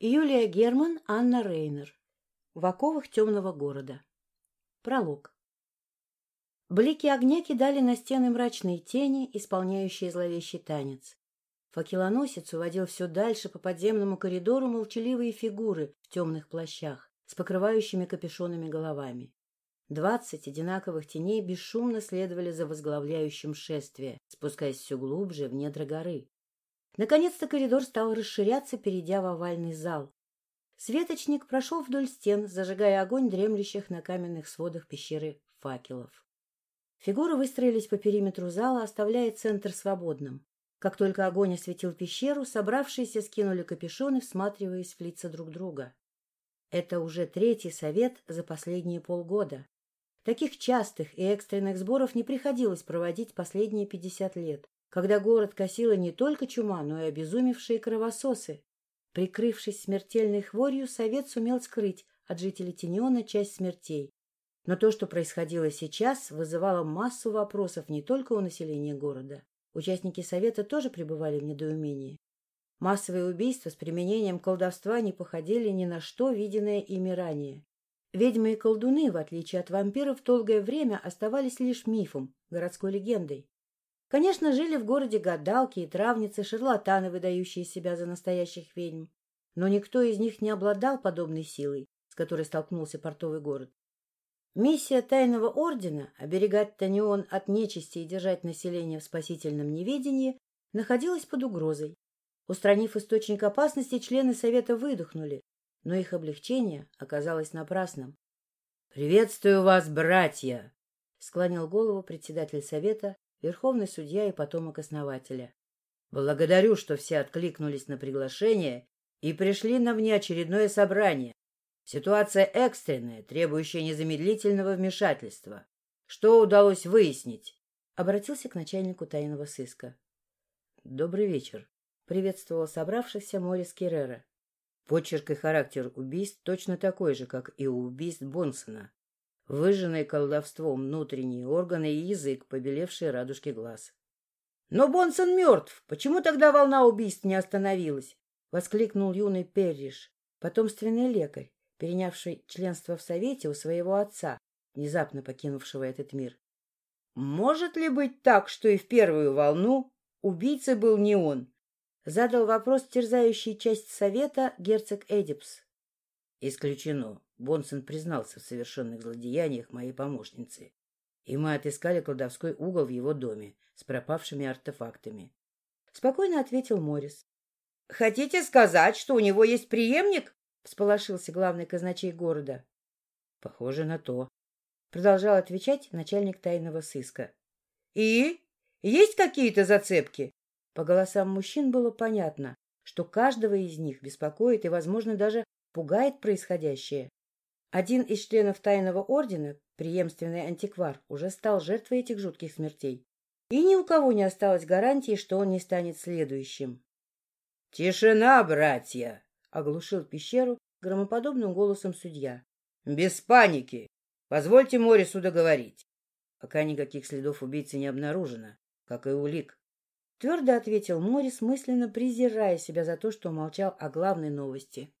Юлия Герман, Анна Рейнер. В оковах темного города. Пролог. Блики огня кидали на стены мрачные тени, исполняющие зловещий танец. Факелоносец уводил все дальше по подземному коридору молчаливые фигуры в темных плащах с покрывающими капюшонами головами. Двадцать одинаковых теней бесшумно следовали за возглавляющим шествие, спускаясь все глубже в недра горы. Наконец-то коридор стал расширяться, перейдя в овальный зал. Светочник прошел вдоль стен, зажигая огонь дремлющих на каменных сводах пещеры факелов. Фигуры выстроились по периметру зала, оставляя центр свободным. Как только огонь осветил пещеру, собравшиеся скинули капюшоны, всматриваясь в лица друг друга. Это уже третий совет за последние полгода. Таких частых и экстренных сборов не приходилось проводить последние пятьдесят лет когда город косила не только чума, но и обезумевшие кровососы. Прикрывшись смертельной хворью, совет сумел скрыть от жителей Тиньона часть смертей. Но то, что происходило сейчас, вызывало массу вопросов не только у населения города. Участники совета тоже пребывали в недоумении. Массовые убийства с применением колдовства не походили ни на что, виденное ими ранее. Ведьмы и колдуны, в отличие от вампиров, долгое время оставались лишь мифом, городской легендой. Конечно, жили в городе гадалки и травницы, шарлатаны, выдающие себя за настоящих ведьм. Но никто из них не обладал подобной силой, с которой столкнулся портовый город. Миссия тайного ордена — оберегать Танион от нечисти и держать население в спасительном неведении — находилась под угрозой. Устранив источник опасности, члены совета выдохнули, но их облегчение оказалось напрасным. — Приветствую вас, братья! — склонил голову председатель совета, верховный судья и потомок основателя. Благодарю, что все откликнулись на приглашение и пришли на внеочередное собрание. Ситуация экстренная, требующая незамедлительного вмешательства. Что удалось выяснить? Обратился к начальнику тайного сыска. Добрый вечер. Приветствовал собравшихся Морис Керрера. Почерк и характер убийств точно такой же, как и у убийств Бонсона выжженные колдовством внутренние органы и язык, побелевшие радужки глаз. — Но Бонсон мертв! Почему тогда волна убийств не остановилась? — воскликнул юный Перриш, потомственный лекарь, перенявший членство в Совете у своего отца, внезапно покинувшего этот мир. — Может ли быть так, что и в первую волну убийцей был не он? — задал вопрос терзающий часть Совета герцог Эдипс. — Исключено. Бонсон признался в совершенных злодеяниях моей помощницы, и мы отыскали кладовской угол в его доме с пропавшими артефактами. Спокойно ответил Морис. Хотите сказать, что у него есть преемник? — всполошился главный казначей города. — Похоже на то. Продолжал отвечать начальник тайного сыска. — И? Есть какие-то зацепки? По голосам мужчин было понятно, что каждого из них беспокоит и, возможно, даже пугает происходящее. Один из членов тайного ордена, преемственный антиквар, уже стал жертвой этих жутких смертей. И ни у кого не осталось гарантии, что он не станет следующим. — Тишина, братья! — оглушил пещеру громоподобным голосом судья. — Без паники! Позвольте Морису договорить. Пока никаких следов убийцы не обнаружено, как и улик. Твердо ответил Морис, мысленно презирая себя за то, что молчал о главной новости.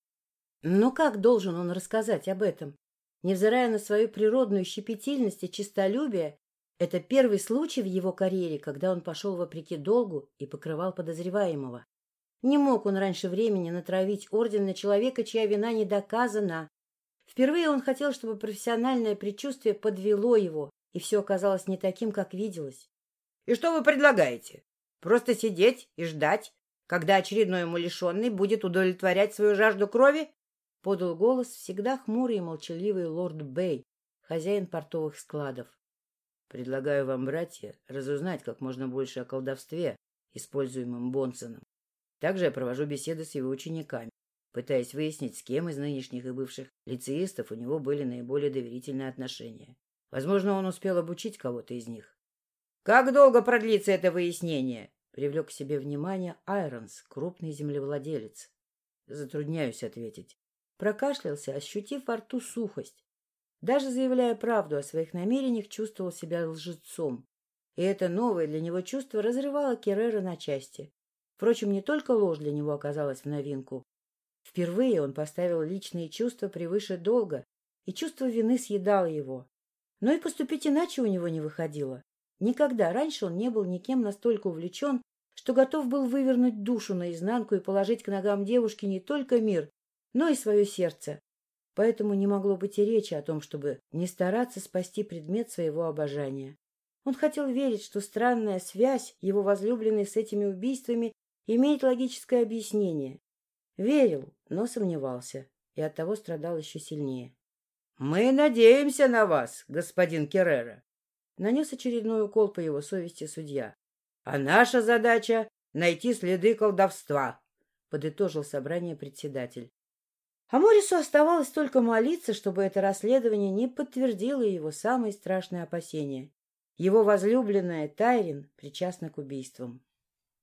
Но как должен он рассказать об этом? Невзирая на свою природную щепетильность и честолюбие, это первый случай в его карьере, когда он пошел вопреки долгу и покрывал подозреваемого. Не мог он раньше времени натравить орден на человека, чья вина не доказана. Впервые он хотел, чтобы профессиональное предчувствие подвело его, и все оказалось не таким, как виделось. — И что вы предлагаете? Просто сидеть и ждать, когда очередной умалишенный будет удовлетворять свою жажду крови? — подал голос всегда хмурый и молчаливый лорд Бэй, хозяин портовых складов. — Предлагаю вам, братья, разузнать как можно больше о колдовстве, используемом Бонсоном. Также я провожу беседы с его учениками, пытаясь выяснить, с кем из нынешних и бывших лицеистов у него были наиболее доверительные отношения. Возможно, он успел обучить кого-то из них. — Как долго продлится это выяснение? — привлек к себе внимание Айронс, крупный землевладелец. Затрудняюсь ответить. Прокашлялся, ощутив во рту сухость. Даже заявляя правду о своих намерениях, чувствовал себя лжецом. И это новое для него чувство разрывало Керрера на части. Впрочем, не только ложь для него оказалась в новинку. Впервые он поставил личные чувства превыше долга, и чувство вины съедало его. Но и поступить иначе у него не выходило. Никогда раньше он не был никем настолько увлечен, что готов был вывернуть душу наизнанку и положить к ногам девушки не только мир, но и свое сердце. Поэтому не могло быть и речи о том, чтобы не стараться спасти предмет своего обожания. Он хотел верить, что странная связь его возлюбленной с этими убийствами имеет логическое объяснение. Верил, но сомневался, и оттого страдал еще сильнее. — Мы надеемся на вас, господин Керрера, — нанес очередной укол по его совести судья. — А наша задача — найти следы колдовства, — подытожил собрание председатель. А Морису оставалось только молиться, чтобы это расследование не подтвердило его самые страшные опасения. Его возлюбленная Тайрин причастна к убийствам.